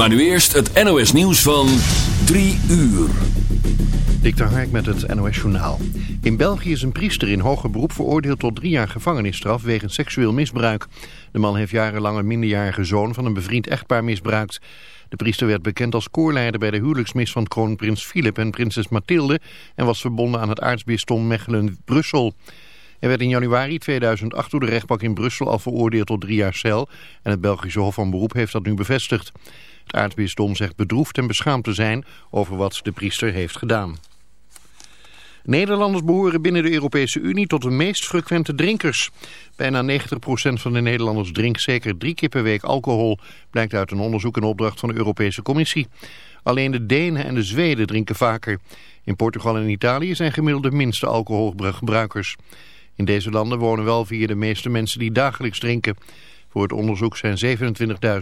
Maar nu eerst het NOS nieuws van 3 uur. Dikter Hark met het NOS Journaal. In België is een priester in hoger beroep veroordeeld tot drie jaar gevangenisstraf wegens seksueel misbruik. De man heeft jarenlang een minderjarige zoon van een bevriend echtpaar misbruikt. De priester werd bekend als koorleider bij de huwelijksmis van kroonprins Filip en prinses Mathilde en was verbonden aan het aartsbisdom Mechelen-Brussel. Hij werd in januari 2008 door de rechtbank in Brussel al veroordeeld tot drie jaar cel en het Belgische Hof van Beroep heeft dat nu bevestigd. Het aartsbisdom zegt bedroefd en beschaamd te zijn over wat de priester heeft gedaan. Nederlanders behoren binnen de Europese Unie tot de meest frequente drinkers. Bijna 90% van de Nederlanders drinkt zeker drie keer per week alcohol, blijkt uit een onderzoek en opdracht van de Europese Commissie. Alleen de Denen en de Zweden drinken vaker. In Portugal en Italië zijn gemiddeld de minste alcoholgebruikers. In deze landen wonen wel vier de meeste mensen die dagelijks drinken. Voor het onderzoek zijn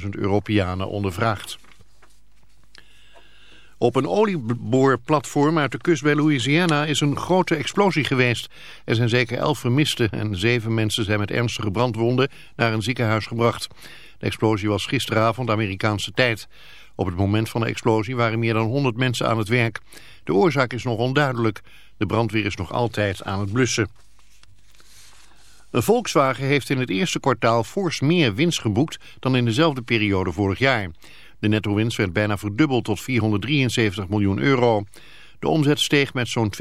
27.000 Europeanen ondervraagd. Op een olieboorplatform uit de kust bij Louisiana is een grote explosie geweest. Er zijn zeker elf vermisten en zeven mensen zijn met ernstige brandwonden naar een ziekenhuis gebracht. De explosie was gisteravond Amerikaanse tijd. Op het moment van de explosie waren meer dan 100 mensen aan het werk. De oorzaak is nog onduidelijk. De brandweer is nog altijd aan het blussen. Volkswagen heeft in het eerste kwartaal fors meer winst geboekt dan in dezelfde periode vorig jaar. De netto-winst werd bijna verdubbeld tot 473 miljoen euro. De omzet steeg met zo'n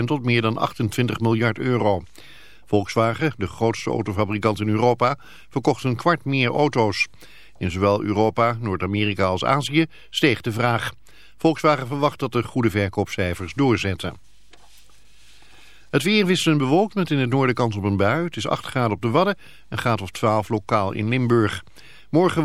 20% tot meer dan 28 miljard euro. Volkswagen, de grootste autofabrikant in Europa, verkocht een kwart meer auto's. In zowel Europa, Noord-Amerika als Azië steeg de vraag. Volkswagen verwacht dat de goede verkoopcijfers doorzetten. Het weer wisselend bewolkt met in het noorden kans op een bui. Het is 8 graden op de Wadden en gaat of 12 lokaal in Limburg. Morgen...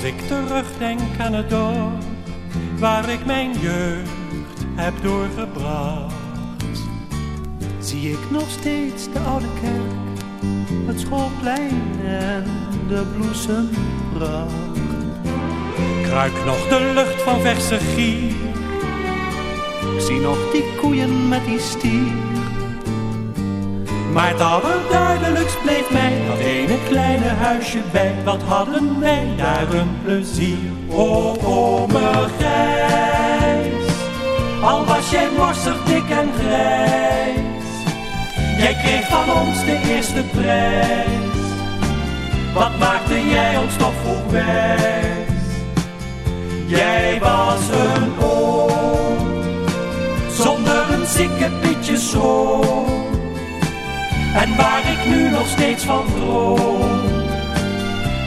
Als ik terugdenk aan het dorp waar ik mijn jeugd heb doorgebracht, zie ik nog steeds de oude kerk, het schoolplein en de bloesempracht. Ik ruik nog de lucht van verse gier, zie nog die koeien met die stier. Maar het allerduidelijkst bleef mij dat ene kleine huisje bij. Wat hadden wij daar een plezier. O, ome Gijs, al was jij morsig, dik en grijs. Jij kreeg van ons de eerste prijs. Wat maakte jij ons toch vroeg wijs? Jij was een oom, zonder een zieke pietje schroom. En waar ik nu nog steeds van droom,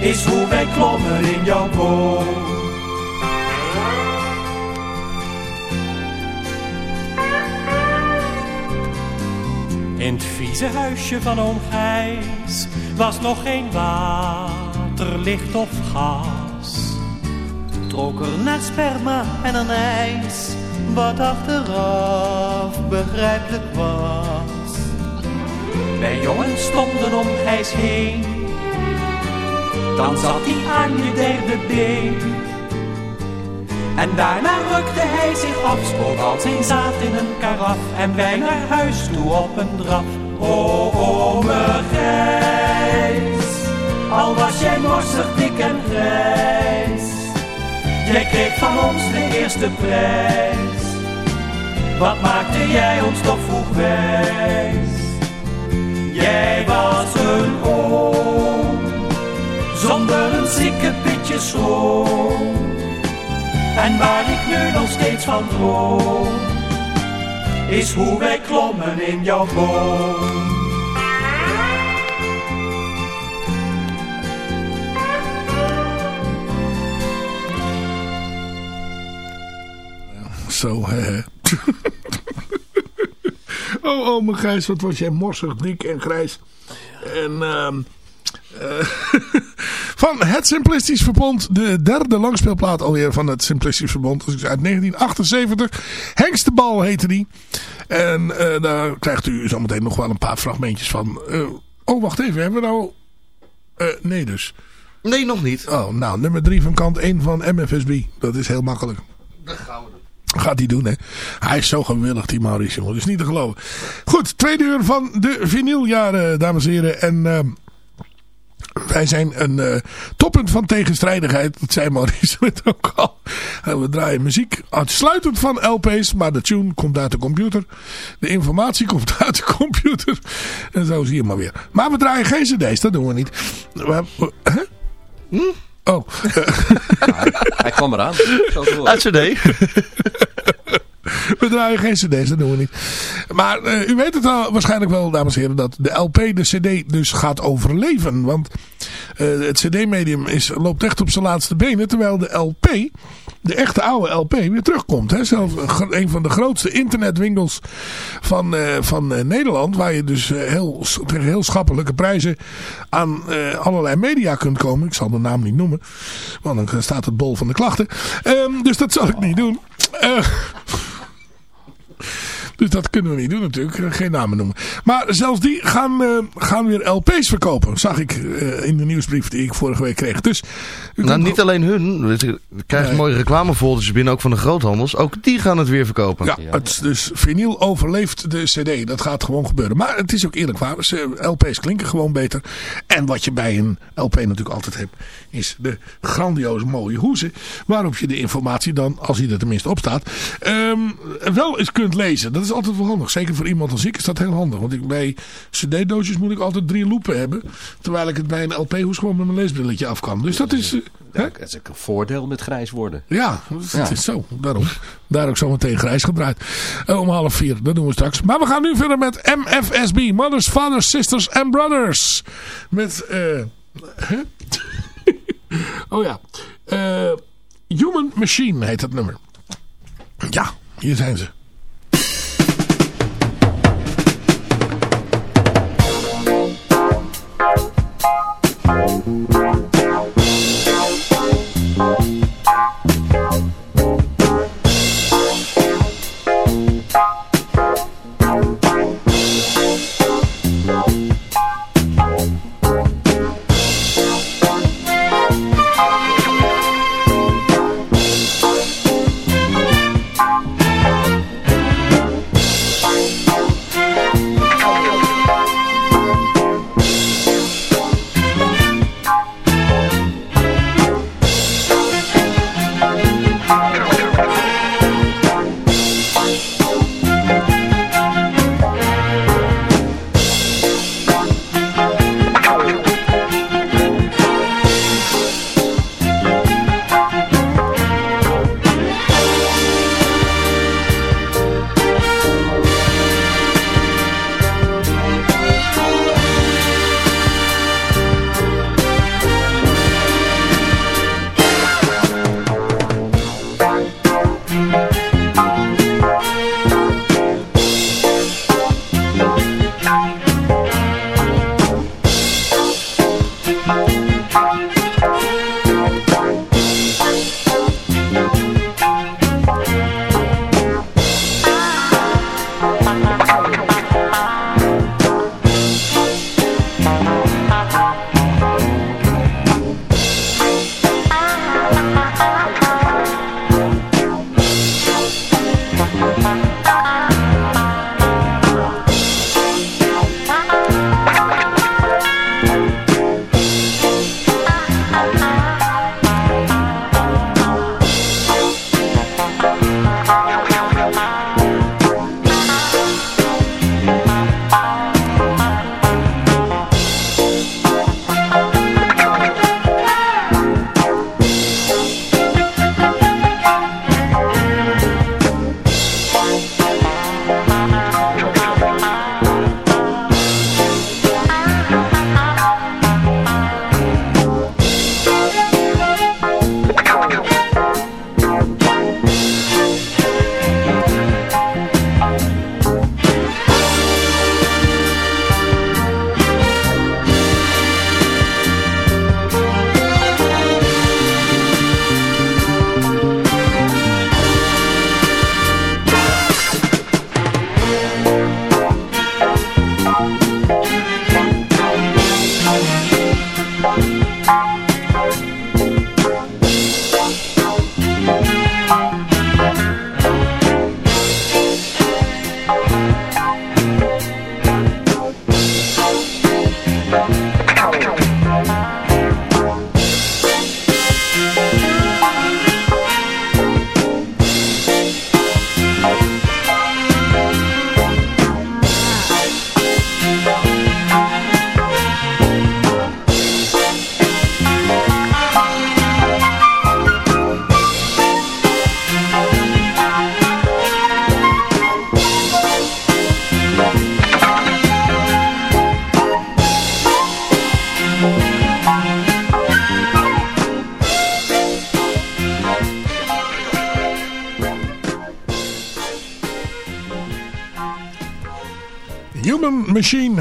is hoe wij klommen in jouw boom. In het vieze huisje van oom Gijs was nog geen water, licht of gas. Trok er naar sperma en een ijs, wat achteraf begrijpelijk was. Wij jongens stonden om Gijs heen, dan zat hij aan je derde been. En daarna rukte hij zich af, spoot al zijn in een karaf en wij naar huis toe op een draf. O, ome Gijs, al was jij morsig, dik en grijs. Jij kreeg van ons de eerste prijs. Wat maakte jij ons toch vroeg wijs? Jij was een oom, zonder een zieke pitje schroom. En waar ik nu nog steeds van droom, is hoe wij klommen in jouw boom. Zo, hè. oh, oh, mijn Gijs, wat was jij morsig, dik en grijs. En, ehm eh, van het Simplistisch Verbond, de derde langspeelplaat alweer van het Simplistisch Verbond. Dus uit 1978. Hengstebal heette die. En eh, daar krijgt u zometeen nog wel een paar fragmentjes van. Eh, oh, wacht even, hebben we nou... nee dus. Nee, nog niet. Oh, nou, nummer 3 van kant 1 van MFSB. Dat is heel makkelijk. Gaat hij doen, hè. Hij is zo gewillig, die Maurice, jongen. Is niet te geloven. Goed, tweede uur van de vinyljaren, dames en heren. En ehm, wij zijn een eh, toppunt van tegenstrijdigheid. Dat zei Maurice net ook al. We draaien muziek uitsluitend van LP's. Maar de tune komt uit de computer. De informatie komt uit de computer. En zo zie je maar weer. Maar we draaien geen cd's, dat doen we niet. We, hè? Oh. Hij kwam eraan. Uit CD. We draaien geen cd's, dat doen we niet. Maar eh, u weet het al waarschijnlijk wel, dames en heren, dat de LP de cd dus gaat overleven. Want eh, het cd-medium is, loopt echt op zijn laatste benen, terwijl de LP, de echte oude LP, weer terugkomt. Hè? Zelfs een van de grootste internetwinkels van, eh, van eh, Nederland, waar je dus eh, heel, tegen heel schappelijke prijzen aan allerlei media kunt komen. Ik zal de naam niet noemen, want dan staat het bol van de klachten. Ehm, dus dat zal ik niet doen. Eh, dus dat kunnen we niet doen natuurlijk. Geen namen noemen. Maar zelfs die gaan, eh, gaan weer LP's verkopen. Zag ik eh, in de nieuwsbrief die ik vorige week kreeg. Dus u Nou, niet alleen hun. We krijgen Nee. mooie reclamefoldertjes binnen, ook van de groothandels. Ook die gaan het weer verkopen. Ja, het, dus vinyl overleeft de cd. Dat gaat gewoon gebeuren. Maar het is ook eerlijk waar. LP's klinken gewoon beter. En wat je bij een LP natuurlijk altijd hebt. Is de grandioos mooie hoezen. Waarop je de informatie dan, als hij er tenminste op staat. ehm, wel eens kunt lezen. Dat is altijd wel handig. Zeker voor iemand als ik is dat heel handig. Want ik, bij cd-doosjes moet ik altijd drie loepen hebben. Terwijl ik het bij een LP-hoes gewoon met mijn leesbrilletje af kan. Dus dat is... eh, hè? Dat is ook een voordeel met grijs worden. Ja, het Ja. is zo. Daarom. Daar ook zo meteen grijs gedraaid. Eh, om half vier. Dat doen we straks. Maar we gaan nu verder met MFSB. Mothers, Fathers, Sisters and Brothers. Met... eh hè? oh ja. Human Machine heet het nummer. Ja, hier zijn ze.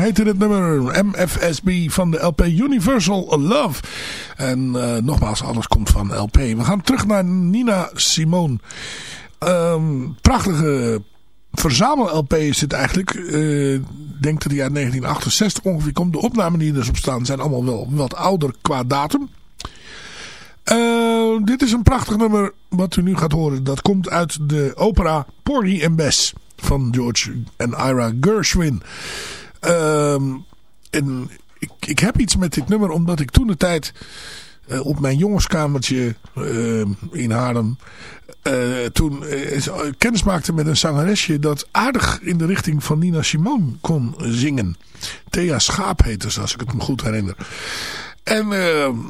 Heette het nummer. MFSB van de LP Universal Love. En uh, nogmaals, alles komt van LP. We gaan terug naar Nina Simone. Um, prachtige verzamel-LP is dit eigenlijk. Uh, denk dat die uit 1968 ongeveer komt. De opnamen die er dus staan zijn allemaal wel wat ouder qua datum. Uh, dit is een prachtig nummer wat u nu gaat horen. Dat komt uit de opera Porgy and Bess van George en Ira Gershwin. Um, en ik, ik heb iets met dit nummer omdat ik toen de tijd uh, op mijn jongenskamertje uh, in Haarlem uh, toen kennis maakte met een zangeresje dat aardig in de richting van Nina Simone kon zingen. Thea Schaap heette ze als ik het me goed herinner. En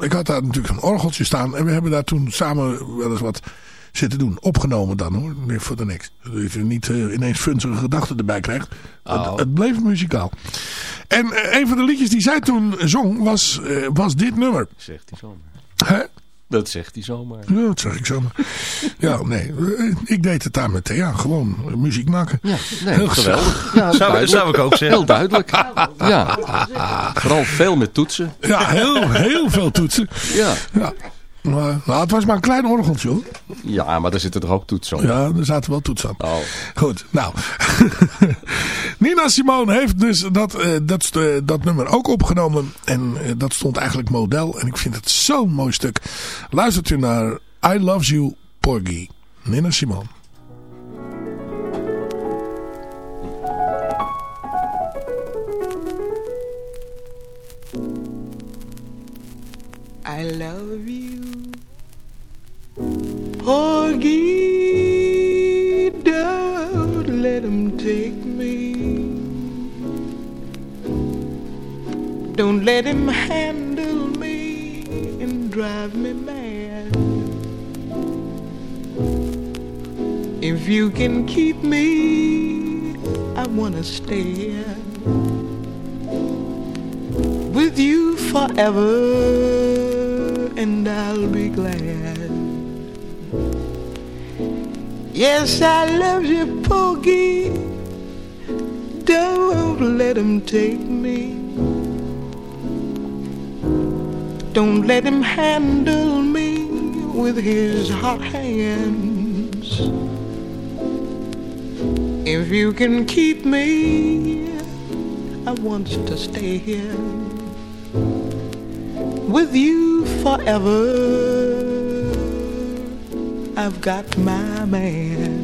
ik had daar natuurlijk een orgeltje staan en we hebben daar toen samen wel eens wat zitten doen. Opgenomen dan hoor. Nee, voor de niks. Dat je niet uh, ineens funzige gedachten erbij krijgt. Oh. Het, het, bleef muzikaal. En uh, een van de liedjes die zij toen zong was, uh, was dit nummer. Zegt hij zomaar. Hè? Dat zegt hij zomaar. Ja, dat zeg ik zomaar. ja, nee. Ik deed het daar met Thea. Gewoon muziek maken. Ja, nee, Heel geweldig. Ja, zou, zou, ik ook zeggen. Heel duidelijk. Ja. Vooral veel met toetsen. Ja, heel, heel veel toetsen. Ja. ja. Maar, nou, het was maar een klein orgeltje hoor. Ja, maar er zitten toch ook toetsen op? Ja, er zaten wel toetsen op. Oh. Goed, nou. Nina Simone heeft dus dat, uh, dat, uh, dat nummer ook opgenomen. En uh, dat stond eigenlijk model. En ik vind het zo'n mooi stuk. Luistert u naar I Love You Porgy. Nina Simone. I love you, Porgy. Don't let him take me. Don't let him handle me and drive me mad. If you can keep me, I wanna stay with you forever and I'll be glad. Yes, I love you, Pokey. Don't let him take me. Don't let him handle me with his hot hands. If you can keep me, I want to stay here with you forever. I've got my man.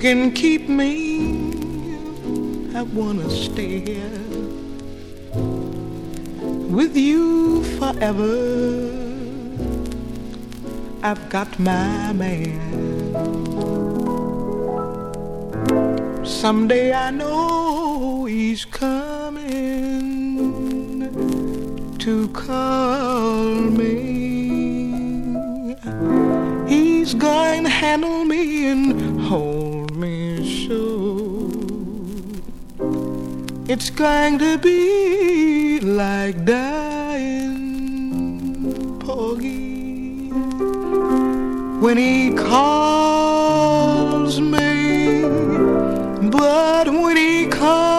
Can keep me, I wanna stay here with you forever. I've got my man. Someday I know he's coming to call me. He's going to handle me and hold It's going to be like dying, Porgy when he calls me. But when he comes,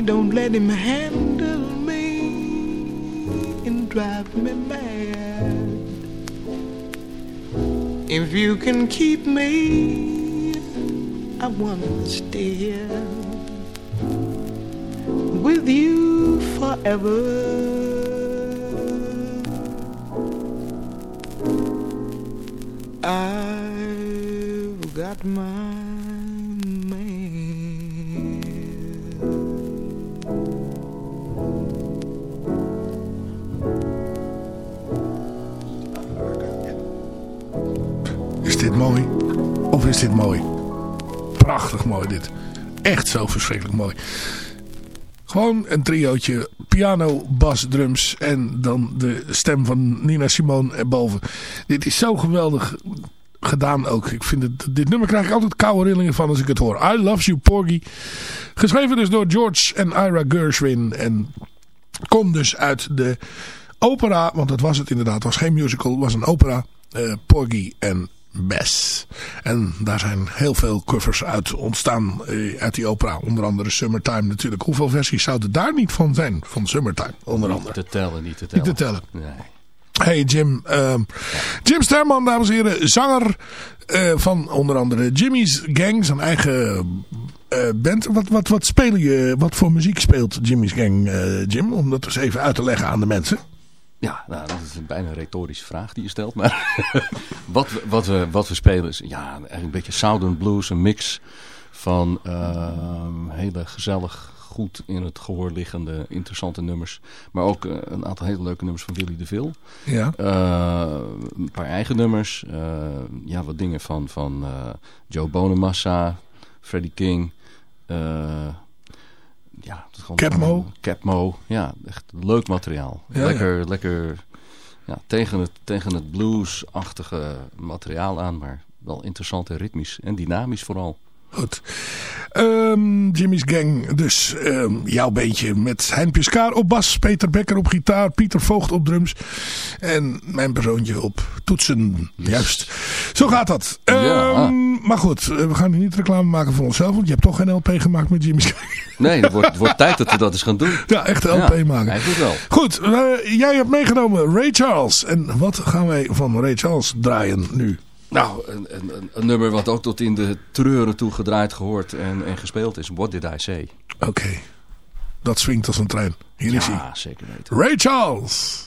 don't let him handle me and drive me mad. If you can keep me, I wanna stay here with you forever. I've got my dit mooi? Prachtig mooi dit. Echt zo verschrikkelijk mooi. Gewoon een triootje. Piano, bas, drums en dan de stem van Nina Simone erboven. Dit is zo geweldig gedaan ook. Ik vind dit nummer krijg ik altijd koude rillingen van als ik het hoor. I Love You Porgy. Geschreven dus door George en Ira Gershwin. En komt dus uit de opera. Want dat was het inderdaad. Het was geen musical. Het was een opera. eh, Porgy en Bess. En daar zijn heel veel covers uit ontstaan eh, uit die opera. Onder andere Summertime natuurlijk. Hoeveel versies zouden daar niet van zijn? Van Summertime onder andere. Niet te tellen, niet te tellen. Niet te tellen. Nee. Hey Jim. ehm, Jim Sterman, dames en heren. Zanger eh, van onder andere Jimmy's Gang. Zijn eigen eh, band. Wat, wat, wat spelen je? Wat voor muziek speelt Jimmy's Gang, eh, Jim? Om dat eens even uit te leggen aan de mensen. Ja, nou, dat is een bijna een retorische vraag die je stelt. Maar wat, we, wat, we, wat we spelen is ja, eigenlijk een beetje Southern Blues. Een mix van ehm, hele gezellig, goed in het gehoor liggende, interessante nummers. Maar ook eh, een aantal hele leuke nummers van Willy DeVille. Ja. Eh, een paar eigen nummers. eh, ja, wat dingen van, van Joe Bonamassa, Freddie King. eh, ja, het is gewoon Capmo. Capmo. Ja, echt leuk materiaal. Ja, lekker, lekker ja, tegen het, tegen het blues-achtige materiaal aan, maar wel interessant en ritmisch en dynamisch vooral. Goed. Ehm, Jimmy's Gang, dus ehm, jouw beentje met Hein Piscaar op bas, Peter Becker op gitaar, Pieter Voogd op drums en mijn persoontje op toetsen. Juist. Zo gaat dat. Ja. Ehm, maar goed, eh, we gaan nu niet reclame maken voor onszelf, want je hebt toch geen LP gemaakt met Jimmy's Gang. Nee, het wordt, wordt tijd dat we dat eens gaan doen. Ja, echt een LP Ja, maken. Eigenlijk wel. Goed, eh, jij hebt meegenomen Ray Charles. En wat gaan wij van Ray Charles draaien nu? Nou, een, een, een- nummer wat ook tot in de treuren toe gedraaid, gehoord en, en gespeeld is. What Did I Say? Oké, dat swingt als een trein. Hier is hij. Ja, zeker weten. Ray Charles.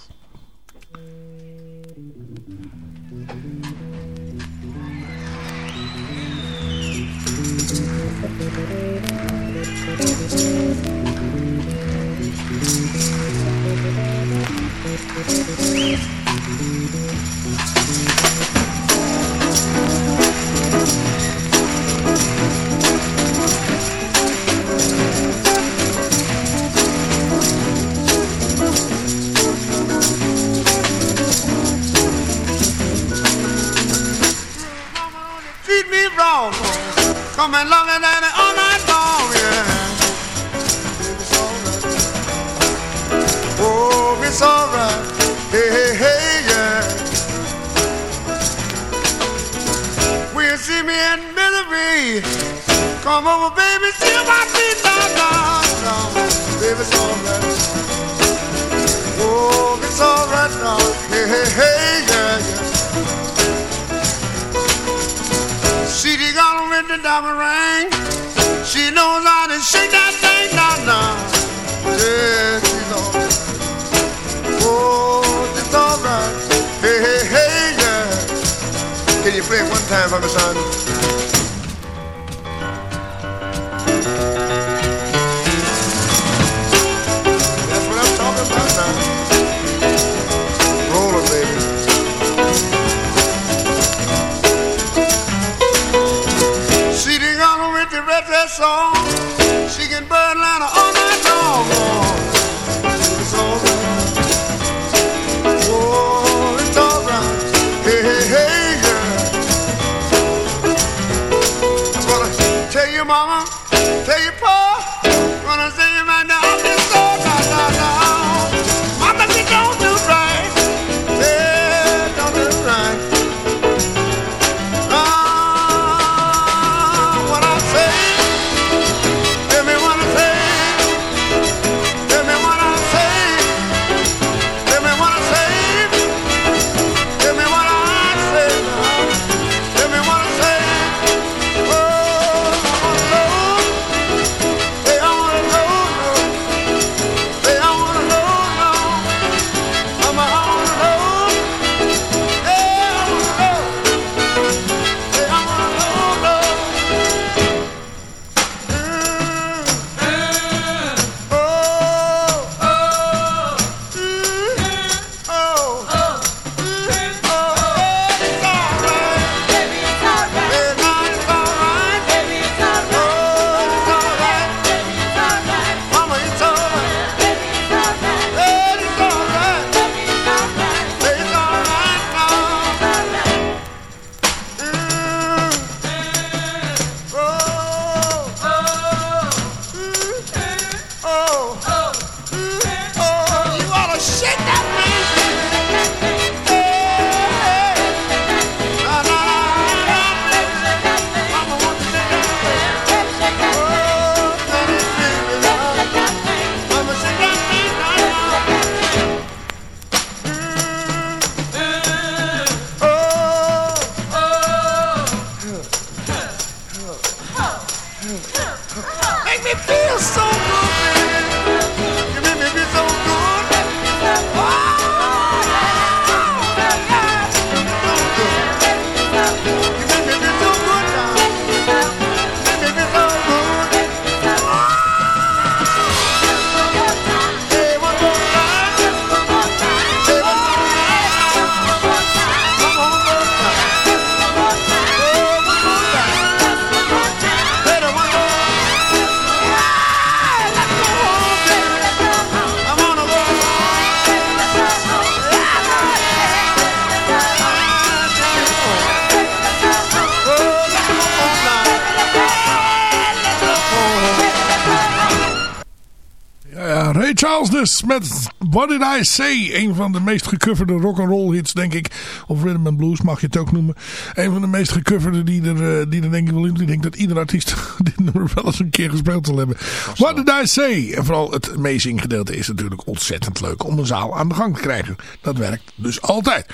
Met What Did I Say? Een van de meest gecoverde rock'n'roll hits denk ik. Of rhythm and blues mag je het ook noemen. Een van de meest gecoverde die er, eh, die er denk ik wel in. Ik denk dat ieder artiest dit nummer wel eens een keer gespeeld zal hebben. What Did I Say? En vooral het amazing gedeelte is natuurlijk ontzettend leuk om een zaal aan de gang te krijgen. Dat werkt dus altijd.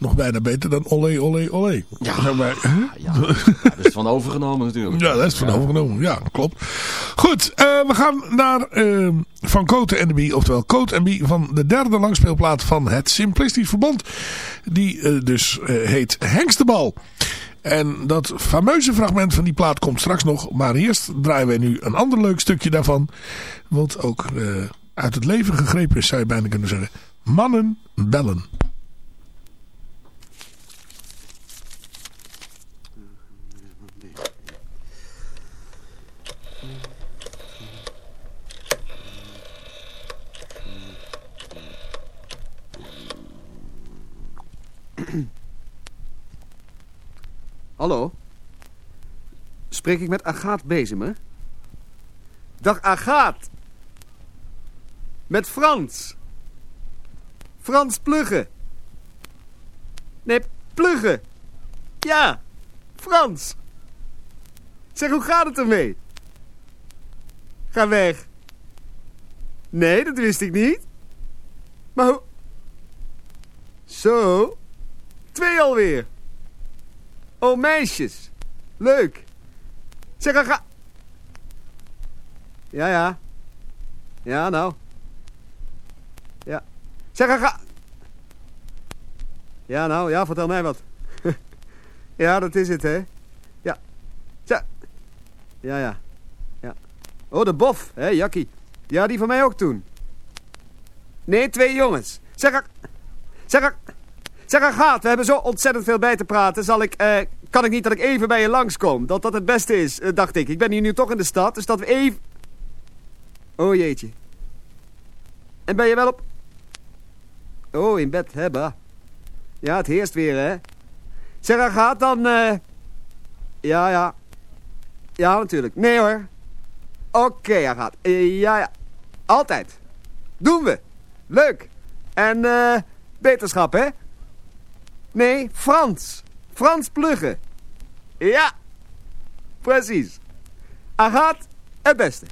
Nog bijna beter dan olé, olé, olé. Ja, Zeg maar, ja, dat is van overgenomen natuurlijk. Ja, dat is van overgenomen. Ja, klopt. Goed, eh, we gaan naar eh, Van Cote en de Bie. Oftewel Cote en Bie van de derde langspeelplaat van het Simplistisch Verbond. Die eh, dus eh, heet Hengstebal. En dat fameuze fragment van die plaat komt straks nog. Maar eerst draaien wij nu een ander leuk stukje daarvan. Wat ook uit het leven gegrepen is, zou je bijna kunnen zeggen. Mannen bellen. Hallo? Spreek ik met Agaat Bezemer? Dag Agaat! Met Frans! Frans Plugge! Nee, Plugge! Ja, Frans! Zeg, hoe gaat het ermee? Ga weg. Nee, dat wist ik niet. Maar hoe... Zo? Twee alweer. Oh, meisjes. Leuk. Zeg, ga-. Ja, ja. Ja, nou. Ja. Zeg, ga-. Ja, nou, ja, vertel mij wat. ja, dat is het, hè. Ja. Zeg. Ja, ja. Ja. Oh, de bof, hè, Jakkie. Ja, die van mij ook toen. Nee, twee jongens. Zeg, zeg, Zeg, Agaat, we hebben zo ontzettend veel bij te praten. Zal ik, eh, kan ik niet dat ik even bij je langskom? Dat dat het beste is, eh, dacht ik. Ik ben hier nu toch in de stad, dus dat we even... Oh jeetje. En ben je wel op... Oh, in bed, bah. Ja, het heerst weer, hè. Zeg, Agaat, dan... eh, Ja, ja. Ja, natuurlijk. Nee, hoor. Oké, Agaat. Eh, ja, ja. Altijd. Doen we. Leuk. En, eh, beterschap, hè. Nee, Frans. Frans Plugge. Ja, precies. Agat, het beste.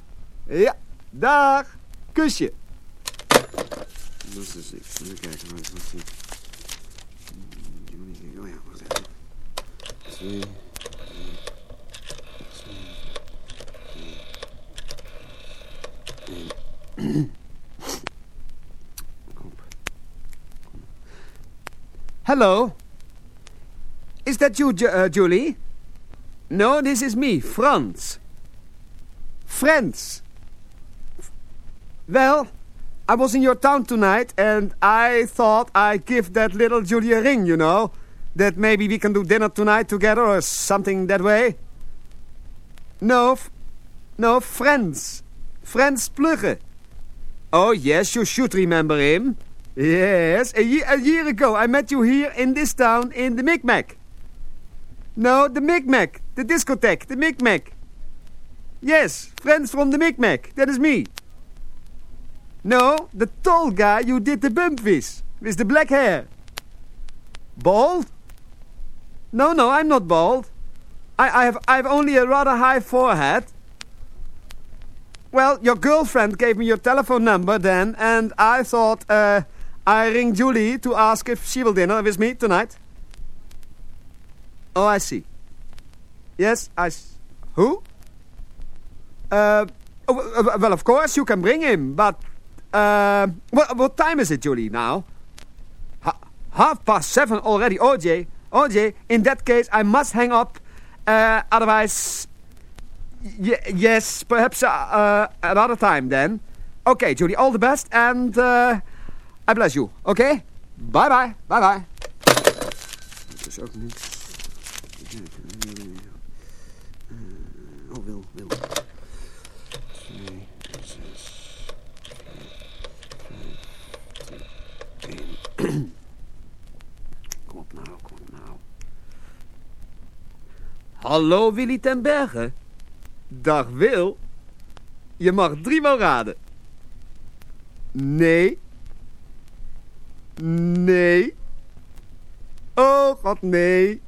Ja, dag. Kusje. Dat is dus niks. Even kijken, ik wat zie. Oh ja, wacht even. Twee. Hello. Is that you, Ju- uh, Julie? No, this is me, Franz. Friends. Well, I was in your town tonight and I thought I'd give that little Julie a ring, you know. That maybe we can do dinner tonight together or something that way. No, no, friends. Friends Plugge. Oh, yes, you should remember him. Yes, a year, a year ago I met you here in this town in the Micmac. No, the Micmac, the discotheque, the Micmac. Yes, friends from the Micmac, that is me. No, the tall guy you did the bump with, with the black hair. Bald? No, no, I'm not bald. I, I have, I have only a rather high forehead. Well, your girlfriend gave me your telephone number then, and I thought uh, I ring Julie to ask if she will dinner with me tonight. Oh, I see. Yes, I. Who? Uh, well, of course you can bring him, but uh, what, what time is it, Julie? Now, ha- half past seven already. OJ, OJ. In that case, I must hang up. Uh, otherwise, yes, perhaps uh, uh, another time then. Okay, Julie. All the best, and uh, I bless you. Okay. Bye bye. Bye bye. Dat is ook niet. Oh, Wil, Wil. Twee, zes, vijf, één. Kom op nou, kom op nou. Hallo Willy ten Berge. Dag Wil. Je mag driemaal raden. Nee. Nee. Oh god, nee.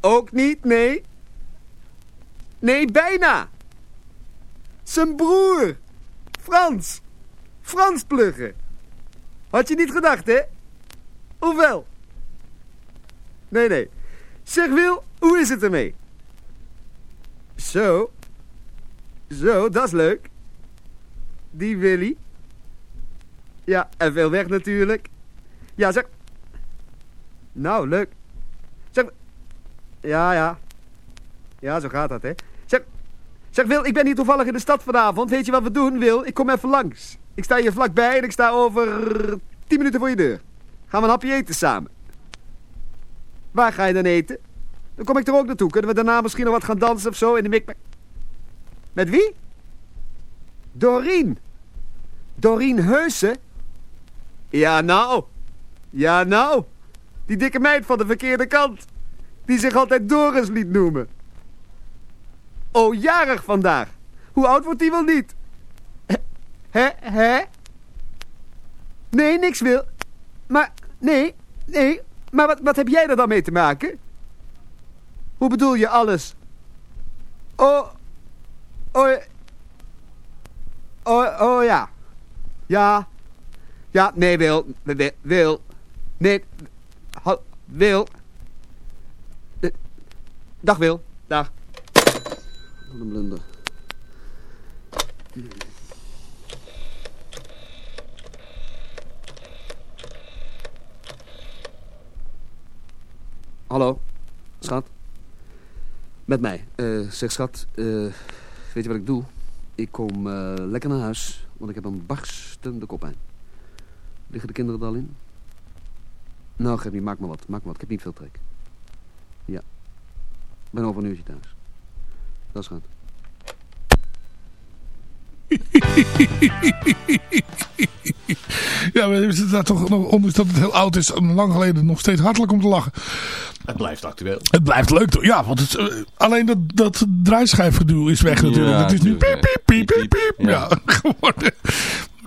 Ook niet, nee. Nee, bijna. Zijn broer. Frans. Frans pluggen. Had je niet gedacht, hè? Hoewel? Nee, nee. Zeg Wil, hoe is het ermee? Zo. Zo, dat is leuk. Die Willy. Ja, en veel weg natuurlijk. Ja, zeg. Nou, leuk. Zeg. Ja, ja. Ja, zo gaat dat, hè. Zeg. Zeg, Wil, ik ben hier toevallig in de stad vanavond. Weet je wat we doen, Wil? Ik kom even langs. Ik sta hier vlakbij en ik sta over tien minuten voor je deur. Gaan we een hapje eten samen. Waar ga je dan eten? Dan kom ik er ook naartoe. Kunnen we daarna misschien nog wat gaan dansen of zo in de mikmak? Met wie? Doreen. Doreen Heusen? Ja, nou. Ja, nou. Die dikke meid van de verkeerde kant. Die zich altijd Doris liet noemen. Oh, jarig vandaag. Hoe oud wordt die wel niet? Hè? Hè? Nee, niks wil. Maar, nee, nee. Maar wat, wat heb jij er dan mee te maken? Hoe bedoel je alles? Oh, oh, oh, oh ja. Ja, ja, nee, Wil, Wil, nee, Wil. Eh, Dag Wil, dag. Wat een blunder. Hallo, schat. Met mij. Eh, zeg schat, eh, weet je wat ik doe? Ik kom lekker naar huis, want ik heb een barstende kop aan. Liggen de kinderen er al in? Nou, geef niet, maak maar wat, maak maar wat. Ik heb niet veel trek. Ja. Ik ben over een uurtje thuis. Dat is goed. Ja, maar we zitten daar toch nog, ondanks dat het heel oud is, en lang geleden nog steeds hartelijk om te lachen. Het blijft actueel. Het blijft leuk, toch? Ja, want het, eh, alleen dat, dat draaischijfgeduw is weg natuurlijk. Ja, het is nu piep, piep, piep, piep, piep. Ja. Ja, geworden.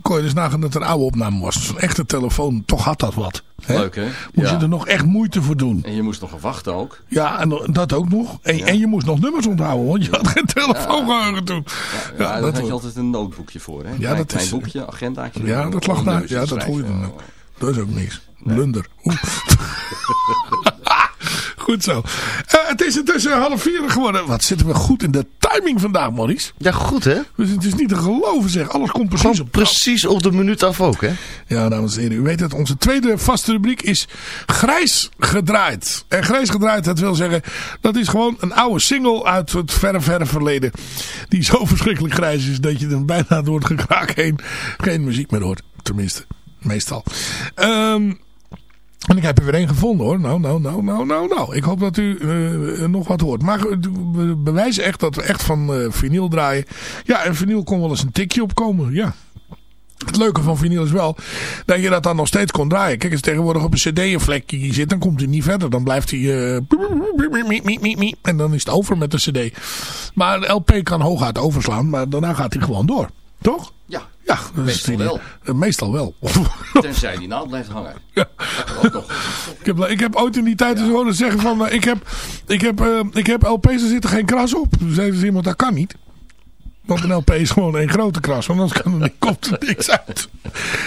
Kon je dus nagaan dat het een oude opname was. Zo'n echte telefoon, toch had dat wat. Hè? Leuk, hè? Moest Ja. je er nog echt moeite voor doen. En je moest nog wachten ook. Ja, en dat ook nog. En, en je moest nog nummers onthouden, want je had geen telefoongeheugen toen. Ja, Ja, daar dat had je altijd een noteboekje voor, hè? Ja, Klein- dat klein is- boekje, agendaatje. Ja, dat lag daar. Ja, dat hoor je dan. Dat is ook niks. Blunder. Goed zo. Eh, het is intussen half vier geworden. Wat zitten we goed in de timing vandaag, Maurice. Ja, goed hè? Dus het is niet te geloven zeg. Alles komt precies Gewoon op. precies op de minuut af ook hè? Ja, dames en heren. U weet het, onze tweede vaste rubriek is Grijs gedraaid. En Grijs gedraaid, dat wil zeggen, dat is gewoon een oude single uit het verre, verre verleden. Die zo verschrikkelijk grijs is dat je er bijna door het gekraak heen geen muziek meer hoort. Tenminste, meestal. Ehm... En ik heb er weer één gevonden hoor. Nou, nou, nou, nou, nou, nou. Ik hoop dat u eh, nog wat hoort. Maar eh, we bewijzen echt dat we echt van eh vinyl draaien. Ja, en vinyl kon wel eens een tikje opkomen. Ja. Het leuke van vinyl is wel dat je dat dan nog steeds kon draaien. Kijk, als tegenwoordig op een cd een vlekje zit, dan komt hij niet verder. Dan blijft hij... eh, en dan is het over met de cd. Maar de LP kan hooguit overslaan, maar daarna gaat hij gewoon door. Toch? Ja, Ja, Meestal wel. Eh, Meestal wel. tenzij die naald blijft hangen. Ja. Nog. Ik heb, ik heb ooit in die tijd eens horen zeggen van... eh, ik, heb, ik, heb, eh, ik heb LP's, er zit er geen kras op. Toen zei dus iemand, dat kan niet. Want een LP is gewoon één grote kras. Want anders kan er, komt er niks uit.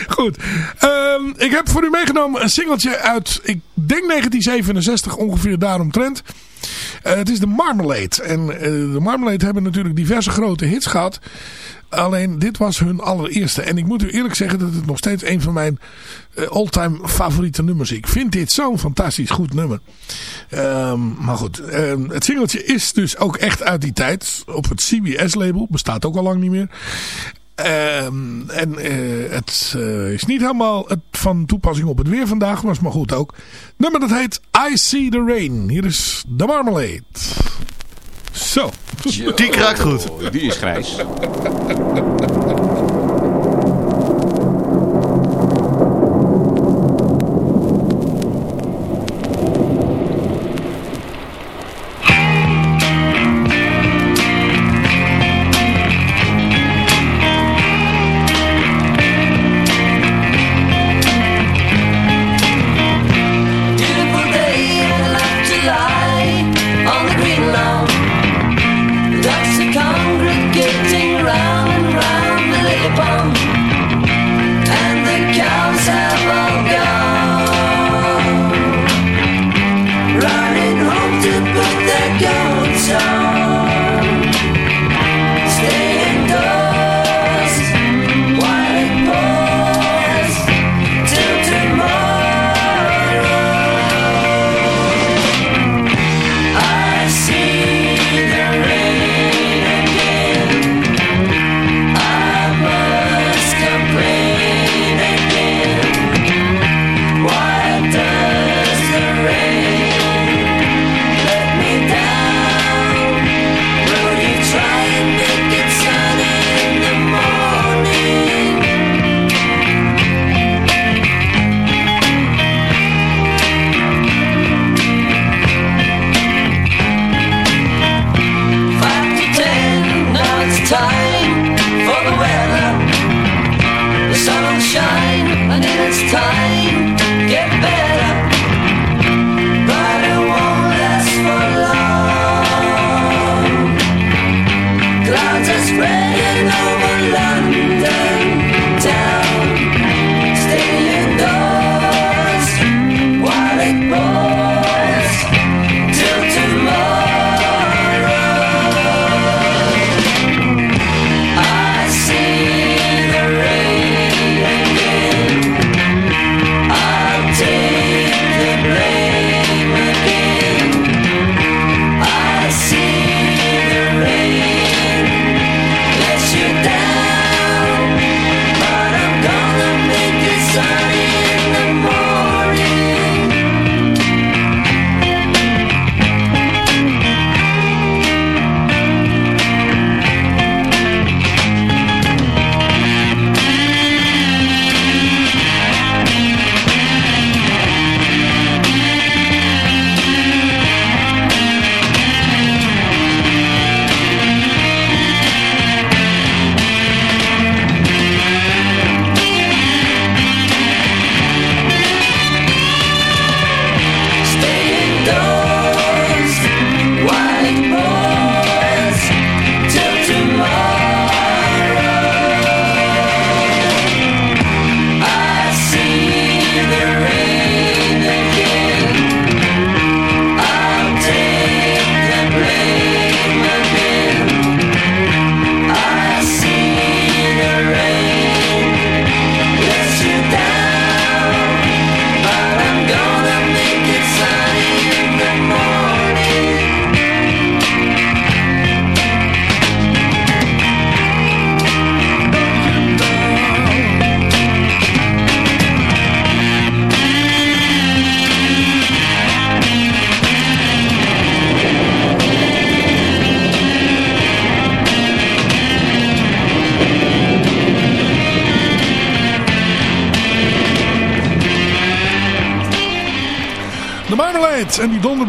Goed. Ehm, ik heb voor u meegenomen een singeltje uit... Ik denk 1967 ongeveer daaromtrent. Eh het is de Marmalade. En eh, de Marmalade hebben natuurlijk diverse grote hits gehad. Alleen dit was hun allereerste. En ik moet u eerlijk zeggen dat het nog steeds een van mijn eh, all-time favoriete nummers is. Ik vind dit zo'n fantastisch goed nummer. Ehm, maar goed, ehm, het singeltje is dus ook echt uit die tijd. Op het CBS-label. Bestaat ook al lang niet meer. Ehm, en eh, het eh, is niet helemaal het van toepassing op het weer vandaag. Was maar goed ook. Nummer dat heet I See the Rain. Hier is de Marmalade. Zo. Die kraakt goed. Die is grijs.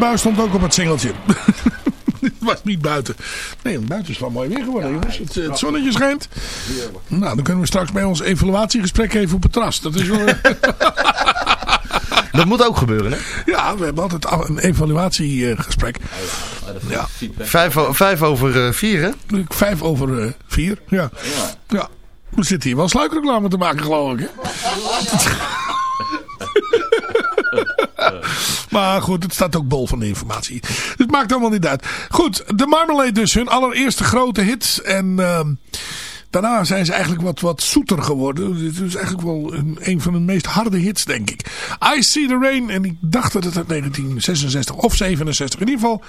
Donderbui stond ook op het singeltje. Het was niet buiten. Nee, buiten is wel mooi weer geworden, jongens. Het, het zonnetje schijnt. Nou, dan kunnen we straks bij ons evaluatiegesprek even op het terras. Dat is wel... Dat moet ook gebeuren, hè? Ja, we hebben altijd al een evaluatiegesprek. Ja. Vijf over eh, vier, hè? Vijf over eh, vier, ja. ja. We zitten hier wel sluikreclame te maken, geloof ik, hè? Maar goed, het staat ook bol van de informatie. Het maakt allemaal niet uit. Goed, de Marmalade dus. Hun allereerste grote hit. En ehm, daarna zijn ze eigenlijk wat, wat zoeter geworden. Dit is eigenlijk wel een, van de meest harde hits, denk ik. I See The Rain. En ik dacht dat het uit 1966 of 67. In ieder geval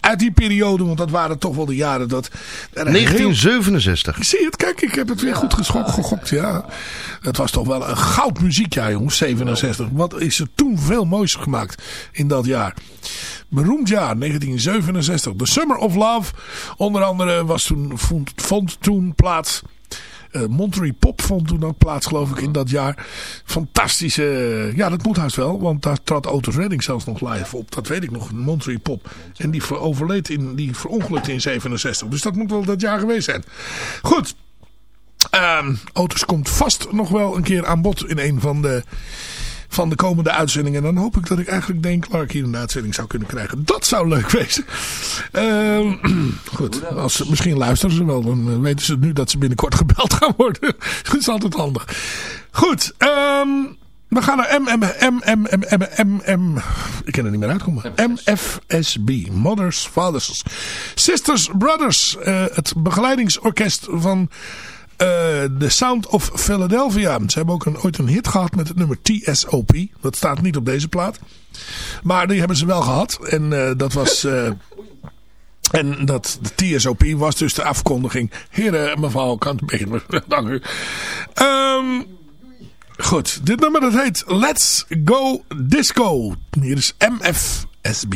uit die periode. Want dat waren toch wel de jaren dat... er heel- 1967. Zie je het? Kijk, ik heb het weer goed geschok, gegokt. Ja. Het was toch wel een goud muziekjaar, jongens. 67. Wat is er toen veel moois gemaakt in dat jaar. Beroemd jaar, 1967. The Summer of Love. Onder andere was toen, vond, vond toen plaats... eh Monterey Pop vond toen ook plaats, geloof ik, in dat jaar. Fantastische... Ja, dat moet haast wel. Want daar trad Otis Redding zelfs nog live op. Dat weet ik nog. Monterey Pop. En die ver- overleed in... Die verongelukte in 67. Dus dat moet wel dat jaar geweest zijn. Goed. Ehm Otis komt vast nog wel een keer aan bod in een van de, van de komende uitzendingen. En dan hoop ik dat ik eigenlijk Dane Clark hier in de uitzending zou kunnen krijgen. Dat zou leuk wezen. Ehm, goed, als ze, misschien luisteren ze wel. Dan eh, weten ze nu dat ze binnenkort gebeld gaan worden. dat is altijd handig. Goed, ehm, we gaan naar MMM. Ik kan er niet meer uitkomen. MFSB. Mothers, Fathers, Sisters, Brothers. eh, het begeleidingsorkest van The Sound of Philadelphia. Ze hebben ook een, ooit een hit gehad met het nummer TSOP. Dat staat niet op deze plaat. Maar die hebben ze wel gehad. En eh, dat was... eh, en dat de TSOP was dus de afkondiging. Heren en mevrouw, kan het. Dank u. Ehm, goed, dit nummer dat heet Let's Go Disco. Hier is MFSB.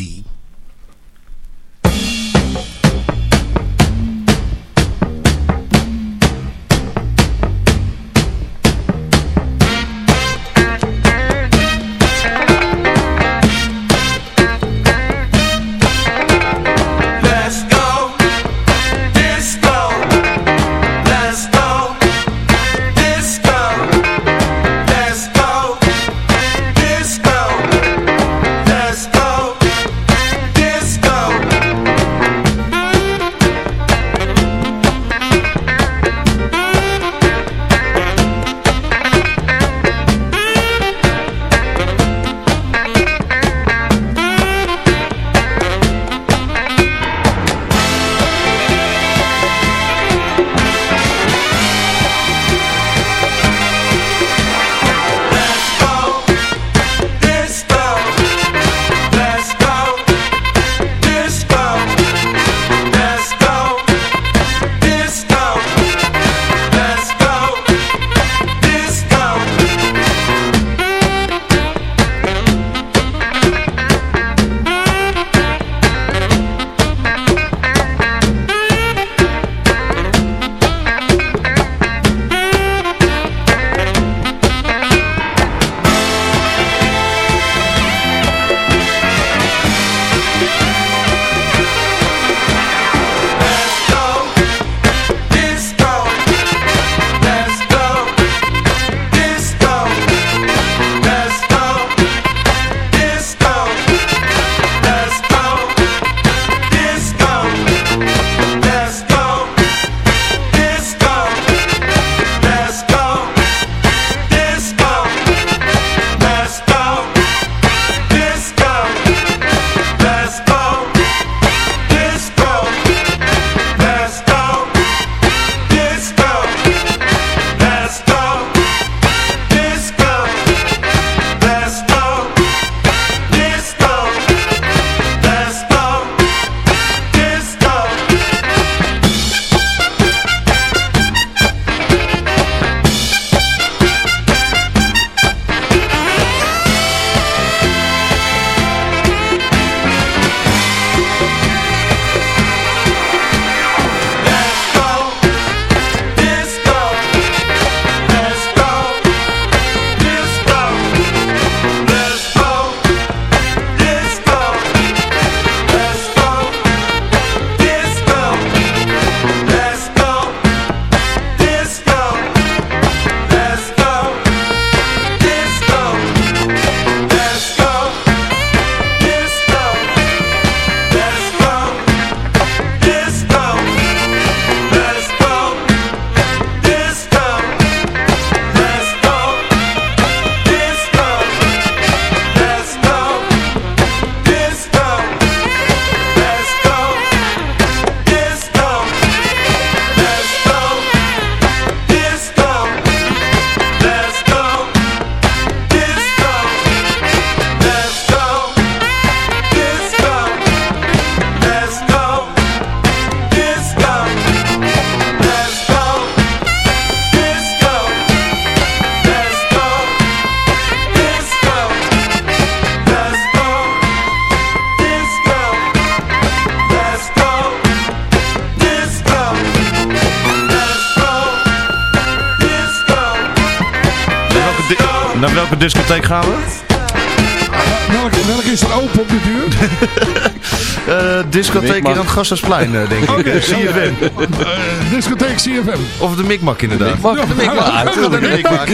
Gasthuisplein, eh, denk ik. Oké, Eh, CFM. Eh, discotheek CFM. Of de Mikmak inderdaad. Ja, de Mikmak. ja, natuurlijk, de Mikmak.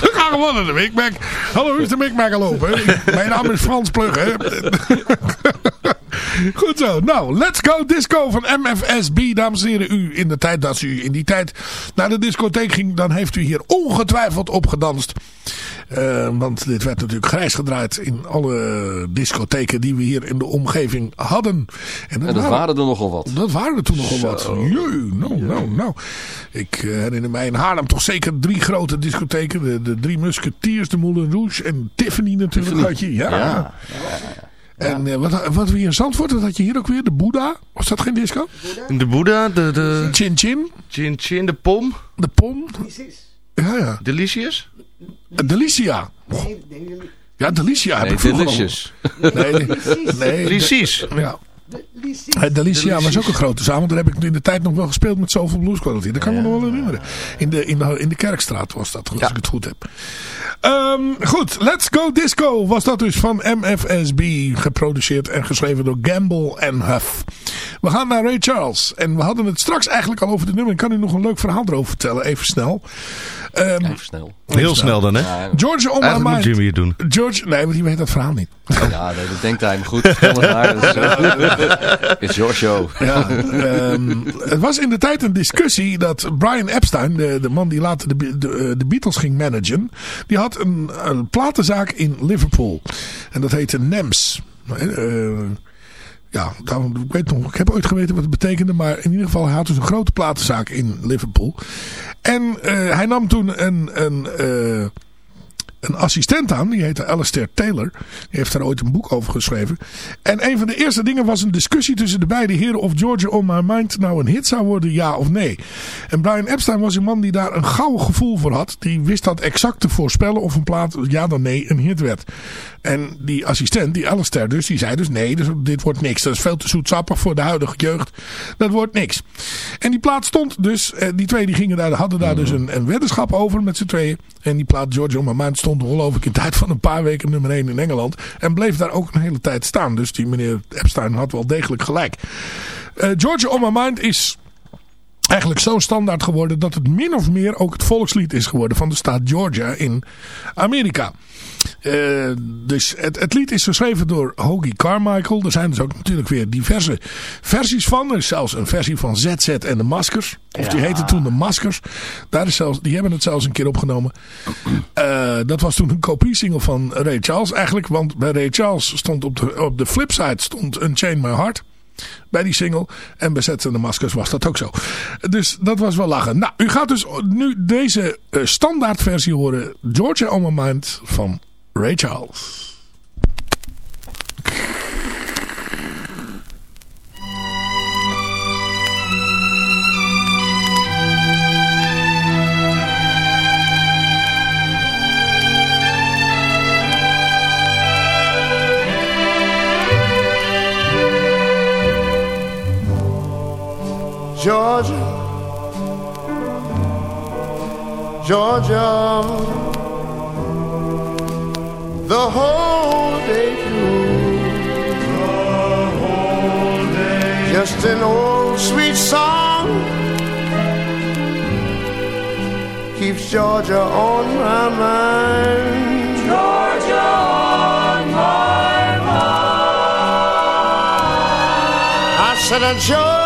We gaan gewoon naar de Mikmak. Hallo, hoe is de Mikmak al open? Mijn naam is Frans Plug, hè? Goed zo. Nou, Let's Go Disco van MFSB. Dames en heren, u in de tijd dat u in die tijd naar de discotheek ging, dan heeft u hier ongetwijfeld op gedanst. Eh, want dit werd natuurlijk grijs gedraaid in alle discotheken die we hier in de omgeving hadden. En dat waren er nogal wat. Dat waren er toen nogal wat. Jee, nou, nou, nou. Ik herinner mij in Haarlem toch zeker drie grote discotheken. De, de drie Musketeers, de Moulin Rouge en Tiffany natuurlijk Tiffany. had je. Ja. Ja. En eh, wat, wat we hier in Zandvoort, wat had je hier ook weer? De Boeddha? Was dat geen disco? De Boeddha, de, de... Chin Chin. Chin Chin, de Pom. De Pom. Ja, ja. Delicious. Delicia. Ja, Delicia heb Nee, ik vroeger delicious. al- Nee, nee. nee Precies. Ja. Het Delicia was ook een grote zaal. Want daar heb ik in de tijd nog wel gespeeld met zoveel Blues Quality. Dat kan ik me nog wel herinneren. In de, in, de, in de Kerkstraat was dat, als ik het goed heb. Ehm, goed, Let's Go Disco was dat dus van MFSB. Geproduceerd en geschreven door Gamble en Huff. We gaan naar Ray Charles. En we hadden het straks eigenlijk al over de nummer. Ik kan u nog een leuk verhaal erover vertellen, even snel. Ehm, Even snel. Heel snel dan, hè? Ja, Georgia on my Eigenlijk mind. Jimmy het doen. George, nee, want die weet dat verhaal niet. ja nee, dat denkt hij. Maar goed, het is, eh, It's your show. Ja, ehm, het was in de tijd een discussie dat Brian Epstein, de, de man die later de, de, eh, de Beatles ging managen, die had een, een platenzaak in Liverpool. En dat heette NEMS. Eh, ja, daarom, ik, weet nog, ik heb ooit geweten wat het betekende, maar in ieder geval hij had dus een grote platenzaak in Liverpool. En eh, hij nam toen een, een, eh, een assistent aan, die heette Alistair Taylor. Die heeft daar ooit een boek over geschreven. En een van de eerste dingen was een discussie tussen de beide heren of Georgia On My Mind nou een hit zou worden, ja of nee. En Brian Epstein was een man die daar een gouden gevoel voor had. Die wist dat exact te voorspellen of een plaat ja dan nee een hit werd. En die assistent, die Alistair dus, die zei dus nee, dus dit wordt niks. Dat is veel te zoetsappig voor de huidige jeugd. Dat wordt niks. En die plaat stond dus, eh, die twee die gingen daar, hadden daar dus een, een weddenschap over met z'n tweeën. En die plaat George On My Mind stond geloof ik in tijd van een paar weken nummer 1 in Engeland. En bleef daar ook een hele tijd staan. Dus die meneer Epstein had wel degelijk gelijk. Eh Georgia On My Mind is eigenlijk zo standaard geworden dat het min of meer ook het volkslied is geworden van de staat Georgia in Amerika. Eh, dus het, het lied is geschreven door Hoagie Carmichael. Er zijn dus ook natuurlijk weer diverse versies van. Er is zelfs een versie van ZZ en de Maskers. Of die heette toen de Maskers. Daar is zelfs, die hebben het zelfs een keer opgenomen. Eh, dat was toen een kopiesingle van Ray Charles eigenlijk. Want bij Ray Charles stond op de, op de flipside stond Unchain My Heart bij die single. En bij Zets en de Maskers was dat ook zo. Dus dat was wel lachen. Nou, u gaat dus nu deze eh, standaardversie horen. Georgia On My Mind van Ray Charles. Georgia, Georgia, the whole day through, the whole day, just an old sweet song keeps Georgia on my mind. Georgia on my mind. I said, Georgia.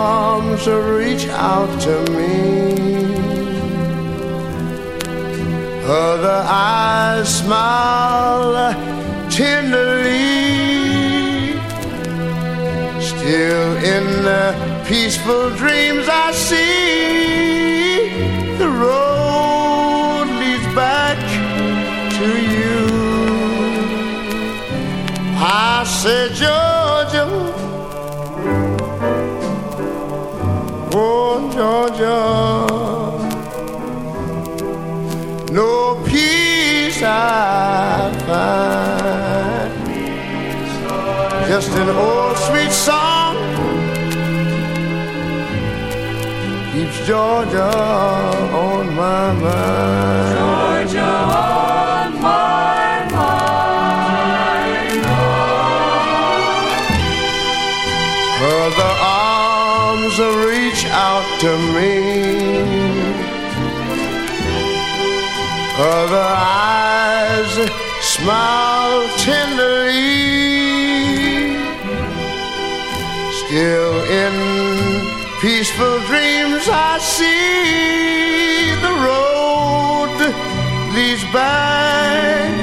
to reach out to me. Other eyes smile tenderly. Still in the peaceful dreams I see the road leads back to you. I said, you Georgia, no peace I find, just an old sweet song keeps Georgia on my mind. Georgia arms reach out to me. Her eyes smile tenderly. Still in peaceful dreams I see the road leads back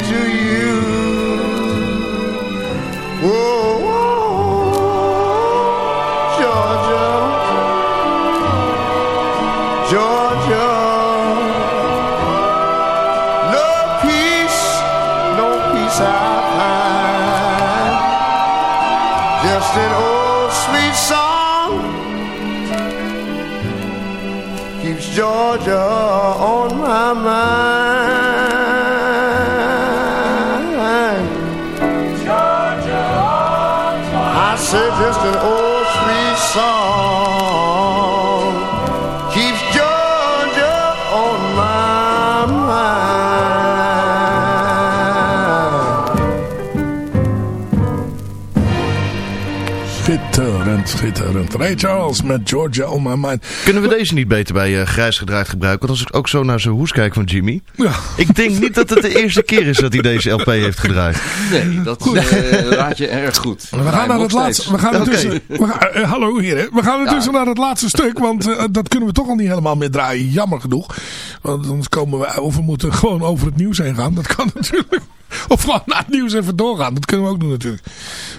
schitterend. Ray Charles met Georgia on my mind. Kunnen we deze niet beter bij eh, Grijs Gedraaid gebruiken? Want als ik ook zo naar zijn hoes kijk van Jimmy. Ja. Ik denk niet dat het de eerste keer is dat hij deze LP heeft gedraaid. Nee, dat eh, raad je erg goed. We gaan naar het laatste. We gaan Oké. intussen, we gaan, eh, hallo heren. We gaan intussen naar het laatste stuk. Want eh, dat kunnen we toch al niet helemaal meer draaien. Jammer genoeg. Want anders komen we. Of we moeten gewoon over het nieuws heen gaan. Dat kan natuurlijk. Of gewoon naar het nieuws even doorgaan. Dat kunnen we ook doen natuurlijk.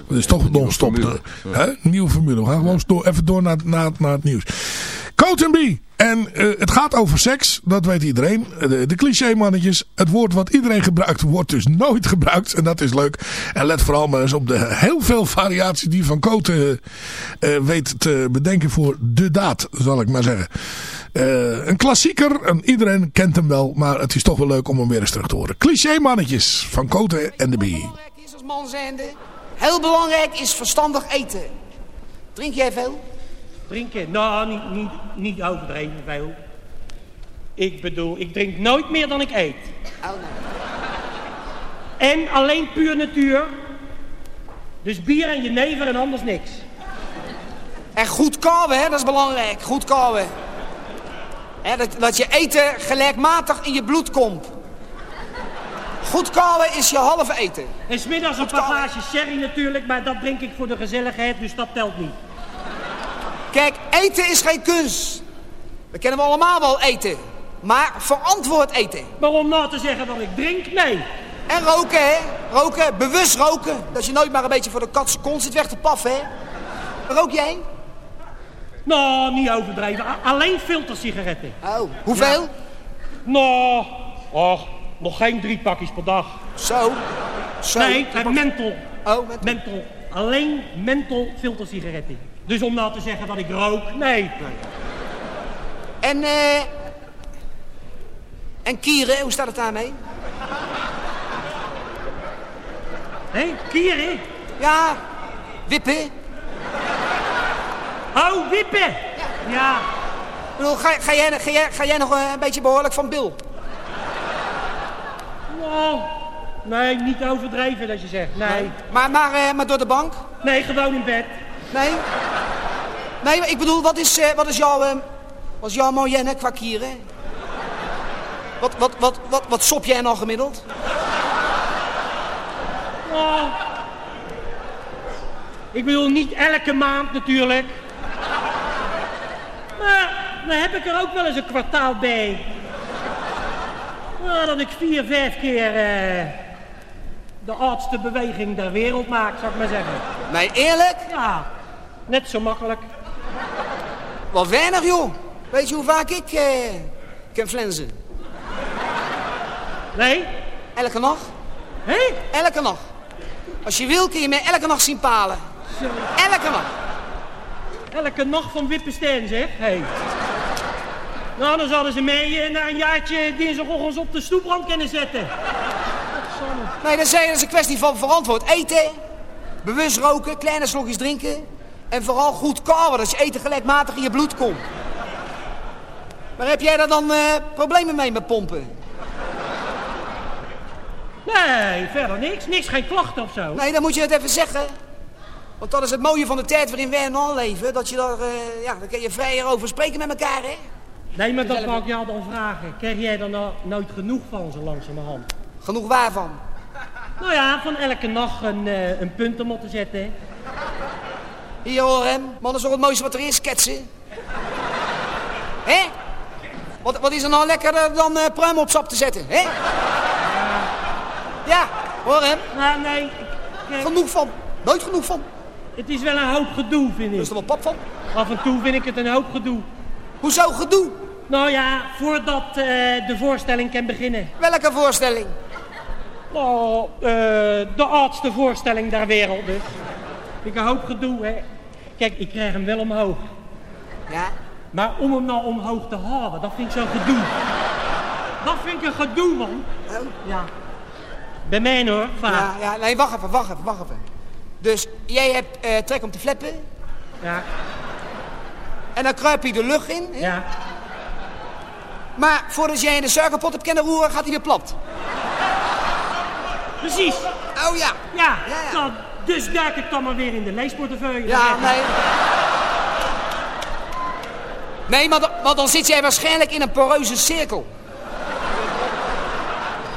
Dat is toch non-stop. Hè? Nieuwe formule. We gaan gewoon door, even door naar, naar, naar het nieuws. B. En eh, het gaat over seks, dat weet iedereen. De, de cliché-mannetjes, het woord wat iedereen gebruikt, wordt dus nooit gebruikt. En dat is leuk. En let vooral maar eens op de heel veel variaties die Van Cote eh, eh, weet te bedenken voor de daad, zal ik maar zeggen. Eh, een klassieker, en iedereen kent hem wel, maar het is toch wel leuk om hem weer eens terug te horen. Cliché-mannetjes van Cote en de Bee. is als man zijnde. Heel belangrijk is verstandig eten. Drink jij veel? Drinken? Nou, niet, niet, niet overdreven veel. Ik bedoel, ik drink nooit meer dan ik eet. Oh, nee. En alleen puur natuur. Dus bier en jenever en anders niks. En goed kauwen, hè, dat is belangrijk. Goed kauwen. Hè, dat, dat je eten gelijkmatig in je bloed komt. Goed kauwen is je halve eten. En smiddags een paar glaasjes sherry natuurlijk, maar dat drink ik voor de gezelligheid, dus dat telt niet. Kijk, eten is geen kunst. We kennen we allemaal wel eten. Maar verantwoord eten. Maar om nou te zeggen dat ik drink, nee. En roken, hè? Roken, bewust roken. Dat je nooit maar een beetje voor de katse kont zit weg te paffen, hè? Rook jij? Nou, niet overdreven. A- alleen filtersigaretten. Oh, hoeveel? Nou, nog geen drie pakjes per dag. Zo? Zo? Nee, eh, menthol. Oh, menthol. Alleen menthol filtersigaretten. Dus om nou te zeggen dat ik rook, nee. En, eh... En kieren, hoe staat het daarmee? Hé, kieren? Ja, wippen. Oh, wippen! Ja. Ik bedoel, ga, ga, jij, ga, jij, ga jij nog eh, een beetje behoorlijk van Bill? Nou, nee, niet overdreven dat je zegt, nee. Maar, maar, eh, maar door de bank? Nee, gewoon in bed. Nee? Nee, ik bedoel, wat is, eh, wat is jouw, wat is jouw moyenne qua kieren? Wat, wat, wat, wat, wat sop jij nou gemiddeld? Nou, ik bedoel, niet elke maand natuurlijk. Dan heb ik er ook wel eens een kwartaal bij. Nou, dat ik vier, vijf keer eh, de oudste beweging der wereld maak, zou ik maar zeggen. Nee, eerlijk? Ja, net zo makkelijk. Wat weinig, joh. Weet je hoe vaak ik eh, kan flensen? Nee? Elke nacht. Hé? Elke nacht. Als je wil kun je me elke nacht zien palen. Elke nacht. Elke nacht van Wippenstein, zeg. Hey. Nou, dan zouden ze mij eh, na een jaartje dinsdagochtends op de stoeprand kunnen zetten. Nee, dat is een kwestie van verantwoord eten. Bewust roken, kleine slokjes drinken. En vooral goed kauwen, dat je eten gelijkmatig in je bloed komt. Maar heb jij daar dan eh, problemen mee met pompen? Nee, verder niks. Niks, geen klachten of zo. Nee, dan moet je het even zeggen. Want dat is het mooie van de tijd waarin wij en leven. Dat je daar, eh, ja, daar kun je vrijer over spreken met elkaar, hè? Nee, maar dat wou ik jou dan vragen. Krijg jij er nou nooit genoeg van, zo langzamerhand? Genoeg waarvan? Nou ja, van elke nacht een, eh, een punt om op te zetten. Hier hoor hem. Man, dat is toch het mooiste wat er is, ketsen. Hè? Wat, wat is er nou lekkerder dan eh pruim op sap te zetten, hè? Ja, hoor hem. Nou, nee. Genoeg van. Nooit genoeg van. Het is wel een hoop gedoe, vind ik. Is er wel pap van? Af en toe vind ik het een hoop gedoe. Hoezo gedoe? Nou ja, voordat eh, de voorstelling kan beginnen. Welke voorstelling? Oh, eh, de oudste voorstelling der wereld dus. Ik een hoop gedoe, hè. Kijk, ik krijg hem wel omhoog. Ja? Maar om hem nou omhoog te halen, dat vind ik zo'n gedoe. Dat vind ik een gedoe, man. Ja. Bij mij hoor, vaak. Ja, ja, nee, wacht even, wacht even, wacht even. Dus jij hebt eh, trek om te flappen. Ja. En dan kruip je de lucht in. hè? Ja. Maar voordat jij in de suikerpot hebt kunnen roeren, gaat hij weer plat. Precies. Oh ja. Ja, Dan, dus duik ik dan maar weer in de leesportefeuille. Ja, nee. Nee, maar dan, maar dan zit jij waarschijnlijk in een poreuze cirkel.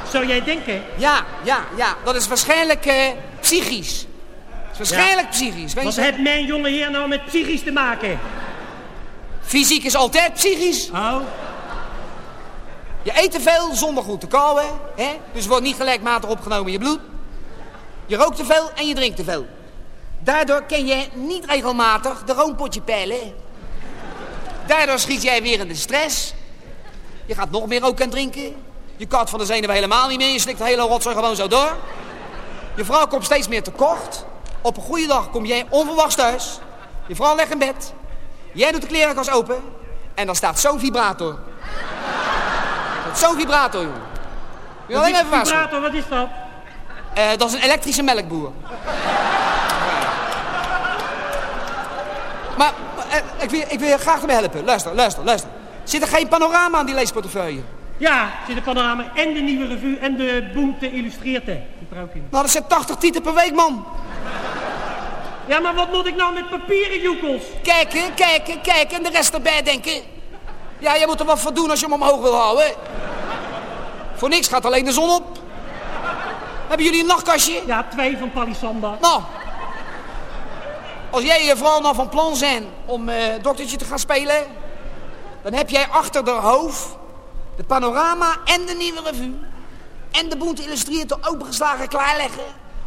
Zou jij denken? Ja, ja, ja. Dat is waarschijnlijk eh, psychisch. Dat is waarschijnlijk psychisch. Weet Wat heeft mijn jonge heer nou met psychisch te maken? Fysiek is altijd psychisch. Oh. Je eet te veel zonder goed te kauwen. Hè? Dus wordt niet gelijkmatig opgenomen in je bloed. Je rookt te veel en je drinkt te veel. Daardoor ken je niet regelmatig de roompotje peilen. Daardoor schiet jij weer in de stress. Je gaat nog meer roken en drinken. Je kat van de zenuwen helemaal niet meer. Je slikt de hele rotzooi gewoon zo door. Je vrouw komt steeds meer tekort. Op een goede dag kom jij onverwachts thuis. Je vrouw legt in bed. Jij doet de klerenkast open. En dan staat zo'n vibrator. Zo'n vibrator, jongen. Wil alleen even waarschuwen? vibrator, wat is dat? Eh, dat is een elektrische melkboer. Maar eh, ik, wil, ik wil je graag erbij helpen. Luister, luister, luister. Zit er geen panorama aan die leesportefeuille? Ja, zit de panorama en de nieuwe revue en de Boente er ook in. Nou, dat zijn 80 tieten per week, man. Ja, maar wat moet ik nou met papieren joekels? Kijken, kijken, kijken en de rest erbij denken. Ja, je moet er wat voor doen als je hem omhoog wil houden. Voor niks gaat alleen de zon op. Hebben jullie een nachtkastje? Ja, twee van Palisanda. Nou, als jij je vooral nou van plan zijn om eh, doktertje te gaan spelen... dan heb jij achter de hoofd de panorama en de nieuwe revue... en de Boente Illustreerte opengeslagen klaarleggen...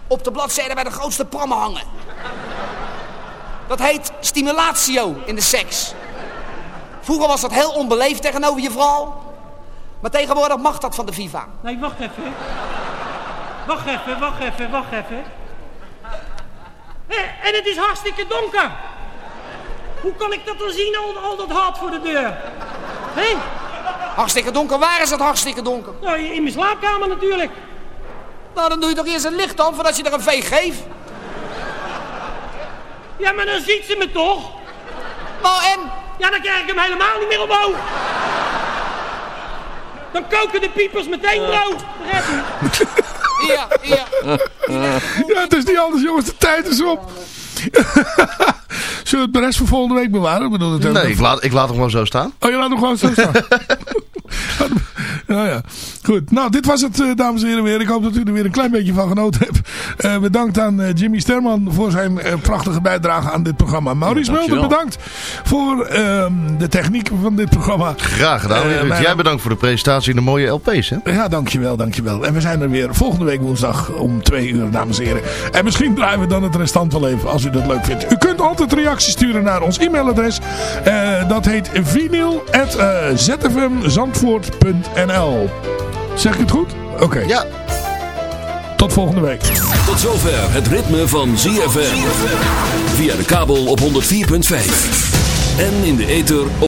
op de bladzijde bij de grootste prammen hangen. Dat heet stimulatio in de seks. Vroeger was dat heel onbeleefd tegenover je vrouw... maar tegenwoordig mag dat van de FIFA. Nee, wacht even. Wacht even, wacht even, wacht even. Hé, en het is hartstikke donker. Hoe kan ik dat dan zien, al, al dat hart voor de deur? Hé? Hartstikke donker, waar is het hartstikke donker? Nou, in mijn slaapkamer natuurlijk. Nou, dan doe je toch eerst een licht aan voordat je er een veeg geeft. Ja, maar dan ziet ze me toch? Nou, en? Ja, dan krijg ik hem helemaal niet meer omhoog. Dan koken de piepers meteen brood. Ja, ja. Ja, het is niet anders jongens, de tijd is op. Zullen we het de rest voor volgende week bewaren? Ik bedoel, het Nee, ik laat, ik laat hem gewoon zo staan. Oh, je laat hem gewoon zo staan. ja, ja. Goed. Nou, dit was het, eh, dames en heren, weer. Ik hoop dat u er weer een klein beetje van genoten hebt. Eh, bedankt aan eh, Jimmy Sterman voor zijn prachtige bijdrage aan dit programma. Maurice Ja, Mulder, bedankt voor ehm, de techniek van dit programma. Graag gedaan. Jij bedankt voor de presentatie in de mooie LP's. Hè? Ja, dankjewel, dankjewel. En we zijn er weer volgende week woensdag om twee uur, dames en heren. En misschien draaien we dan het restant wel even, als u dat leuk vindt. U kunt altijd reacties sturen naar ons e-mailadres. Eh, dat heet vinyl.zfmzandvoort.nl Zeg ik het goed? Oké. Ja. Tot volgende week. Tot zover het ritme van ZFM. Via de kabel op 104.5. En in de ether op